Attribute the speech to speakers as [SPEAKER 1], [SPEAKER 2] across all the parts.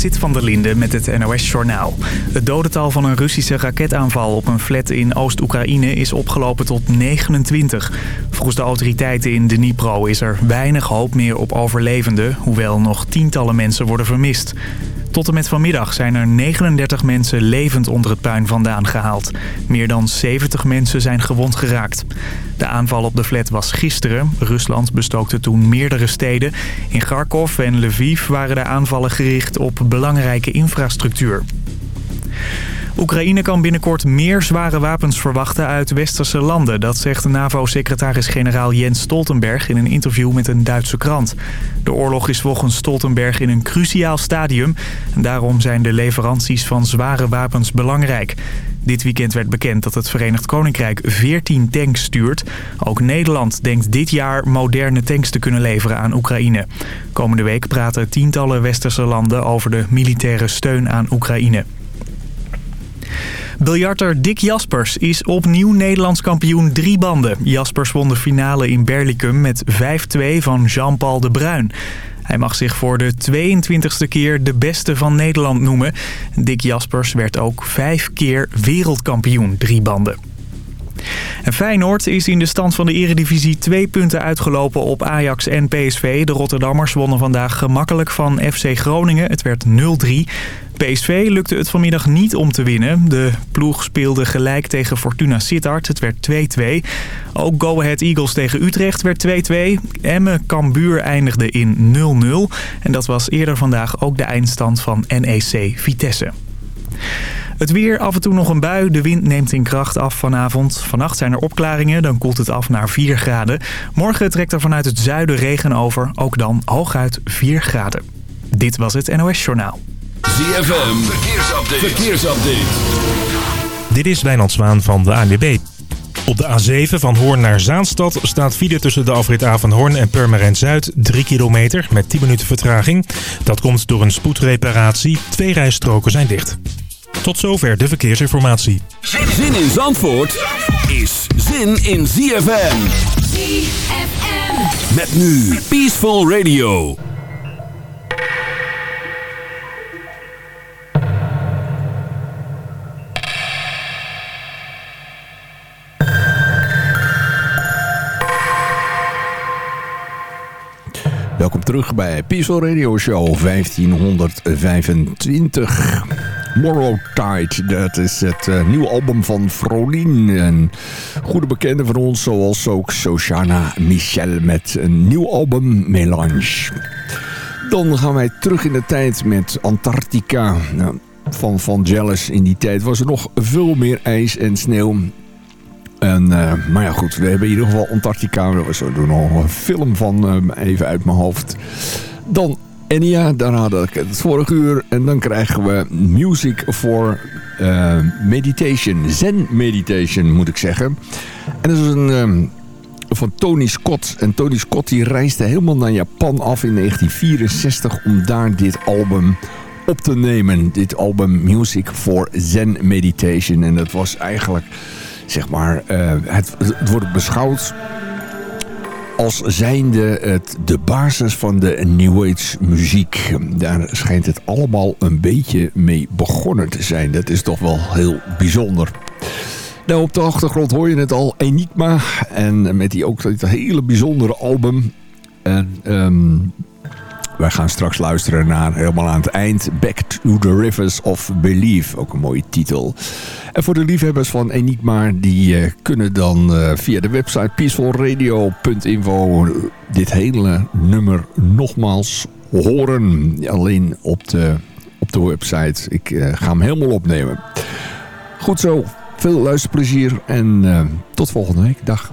[SPEAKER 1] Zit van der Linde met het NOS-journaal. Het dodental van een Russische raketaanval op een flat in Oost-Oekraïne is opgelopen tot 29. Volgens de autoriteiten in Dnipro is er weinig hoop meer op overlevenden... hoewel nog tientallen mensen worden vermist. Tot en met vanmiddag zijn er 39 mensen levend onder het puin vandaan gehaald. Meer dan 70 mensen zijn gewond geraakt. De aanval op de flat was gisteren. Rusland bestookte toen meerdere steden. In Kharkov en Lviv waren de aanvallen gericht op belangrijke infrastructuur. Oekraïne kan binnenkort meer zware wapens verwachten uit westerse landen. Dat zegt NAVO-secretaris-generaal Jens Stoltenberg in een interview met een Duitse krant. De oorlog is volgens Stoltenberg in een cruciaal stadium. En daarom zijn de leveranties van zware wapens belangrijk. Dit weekend werd bekend dat het Verenigd Koninkrijk 14 tanks stuurt. Ook Nederland denkt dit jaar moderne tanks te kunnen leveren aan Oekraïne. Komende week praten tientallen westerse landen over de militaire steun aan Oekraïne. Biljarter Dick Jaspers is opnieuw Nederlands kampioen drie banden. Jaspers won de finale in Berlicum met 5-2 van Jean-Paul de Bruin. Hij mag zich voor de 22e keer de beste van Nederland noemen. Dick Jaspers werd ook vijf keer wereldkampioen drie banden. En Feyenoord is in de stand van de eredivisie twee punten uitgelopen op Ajax en PSV. De Rotterdammers wonnen vandaag gemakkelijk van FC Groningen. Het werd 0-3. PSV lukte het vanmiddag niet om te winnen. De ploeg speelde gelijk tegen Fortuna Sittard. Het werd 2-2. Ook Go Ahead Eagles tegen Utrecht werd 2-2. Emme Cambuur eindigde in 0-0. En dat was eerder vandaag ook de eindstand van NEC Vitesse. Het weer, af en toe nog een bui. De wind neemt in kracht af vanavond. Vannacht zijn er opklaringen, dan koelt het af naar 4 graden. Morgen trekt er vanuit het zuiden regen over. Ook dan hooguit 4 graden. Dit was het NOS Journaal.
[SPEAKER 2] ZFM, verkeersupdate. verkeersupdate.
[SPEAKER 3] Dit is Wijnand Zwaan van de ANWB. Op de A7 van Hoorn naar Zaanstad staat file tussen de afrit A van Hoorn en Purmerend Zuid 3 kilometer met 10 minuten vertraging. Dat komt door een spoedreparatie. Twee rijstroken zijn dicht. Tot zover de verkeersinformatie.
[SPEAKER 2] Zin in Zandvoort is zin in ZFM.
[SPEAKER 4] ZFM.
[SPEAKER 2] Met nu Peaceful Radio.
[SPEAKER 5] Welkom terug bij Peaceful Radio Show 1525. Morrow Tide, dat is het uh, nieuwe album van Frolin. Een goede bekende van ons, zoals ook Soshana Michel met een nieuw album Melange. Dan gaan wij terug in de tijd met Antarctica. Nou, van Van Jealous in die tijd was er nog veel meer ijs en sneeuw. En, uh, maar ja goed, we hebben in ieder geval Antarctica. We doen nog een film van uh, even uit mijn hoofd. Dan Enya, daar had ik het vorige uur. En dan krijgen we Music for uh, Meditation. Zen Meditation moet ik zeggen. En dat is een... Van Tony Scott. En Tony Scott die reisde helemaal naar Japan af in 1964 om daar dit album op te nemen. Dit album Music for Zen Meditation. En dat was eigenlijk zeg maar, uh, het, wordt beschouwd als zijnde het, de basis van de New Age muziek. Daar schijnt het allemaal een beetje mee begonnen te zijn. Dat is toch wel heel bijzonder. Nou, op de achtergrond hoor je het al, Enigma. En met die ook dat hele bijzondere album. En um, wij gaan straks luisteren naar helemaal aan het eind Back to the Rivers of Belief. Ook een mooie titel. En voor de liefhebbers van Enigma, die uh, kunnen dan uh, via de website peacefulradio.info dit hele nummer nogmaals horen. Alleen op de, op de website. Ik uh, ga hem helemaal opnemen. Goed zo, veel luisterplezier en tot volgende week. Dag.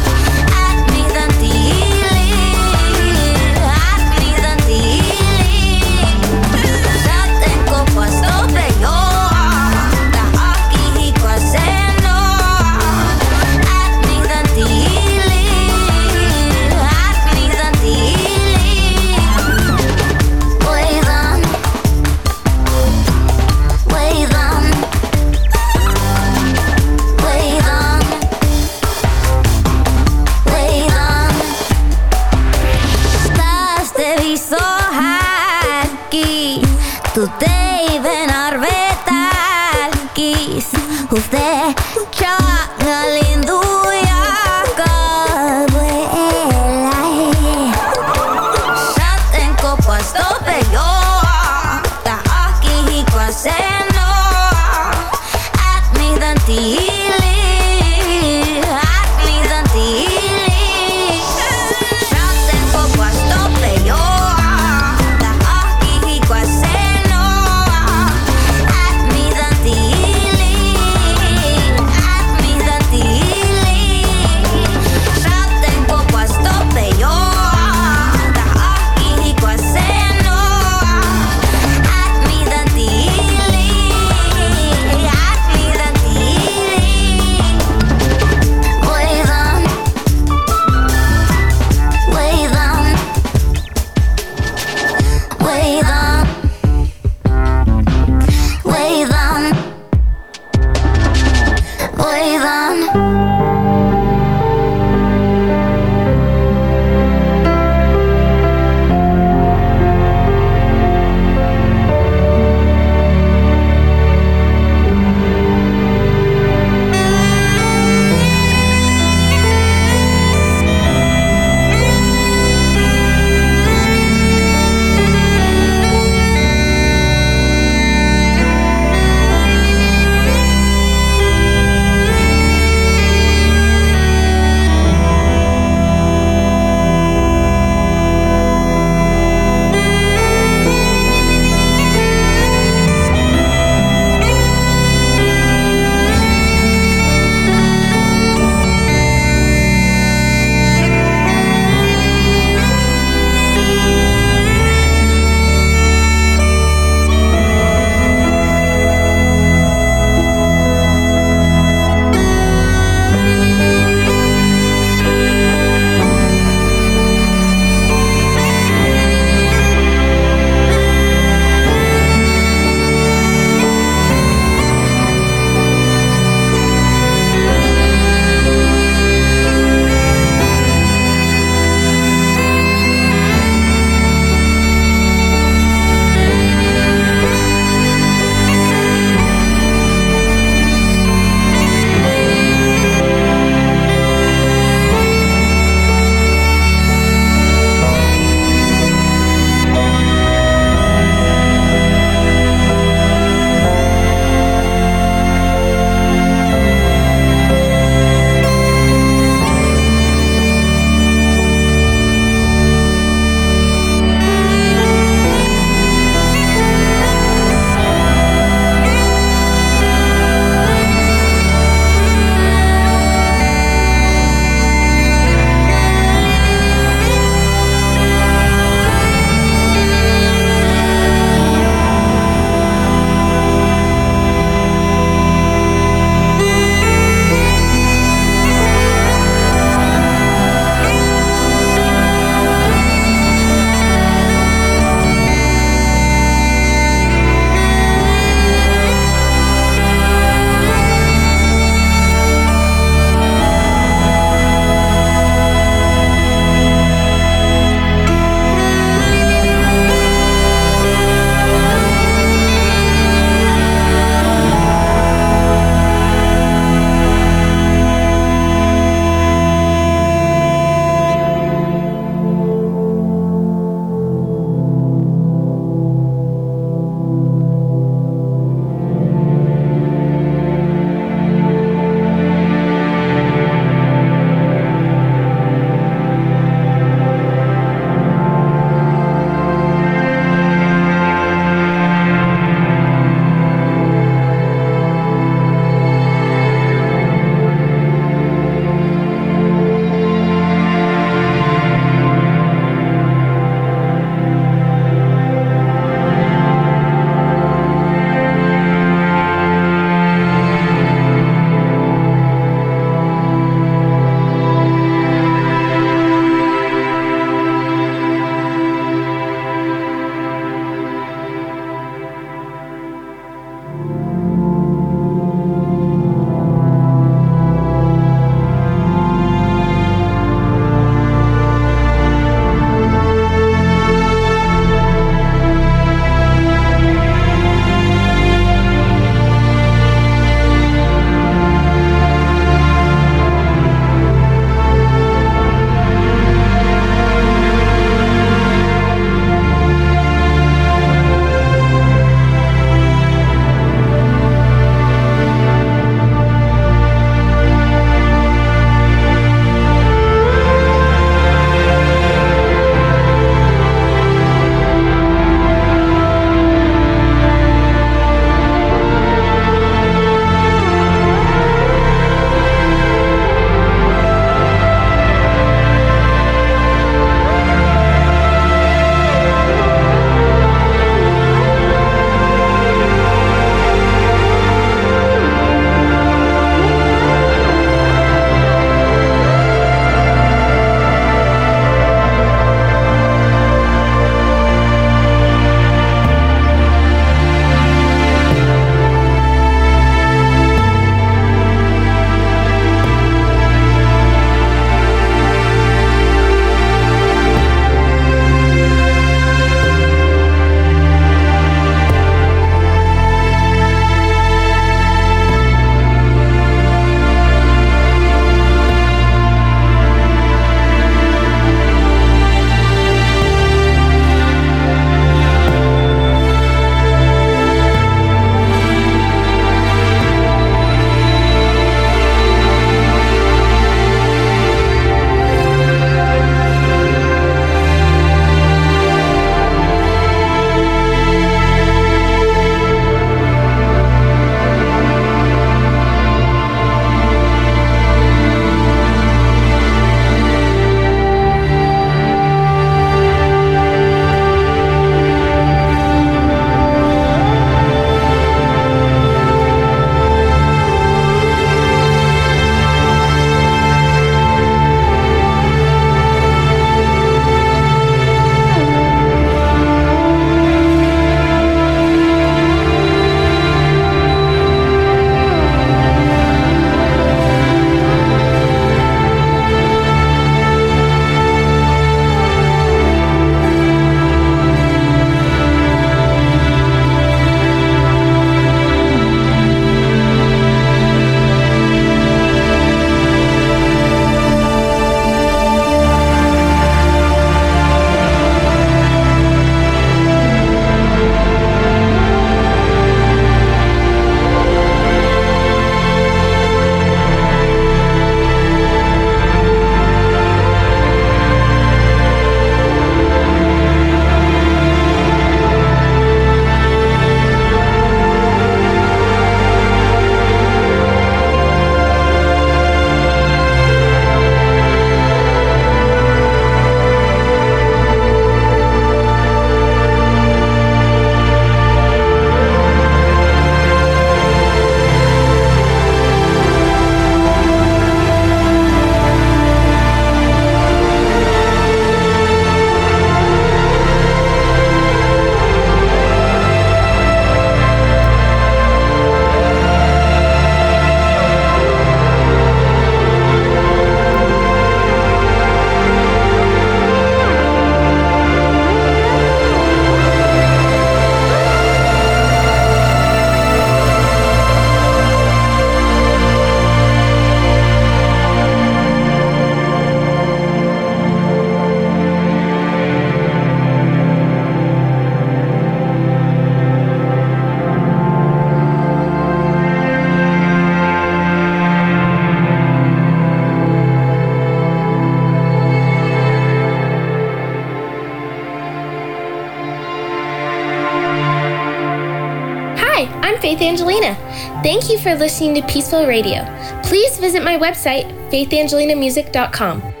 [SPEAKER 6] Thank you for listening to Peaceful Radio. Please visit my website, faithangelinamusic.com.